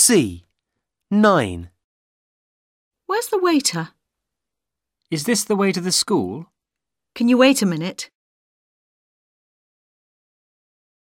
C. 9. Where's the waiter? Is this the way to the school? Can you wait a minute?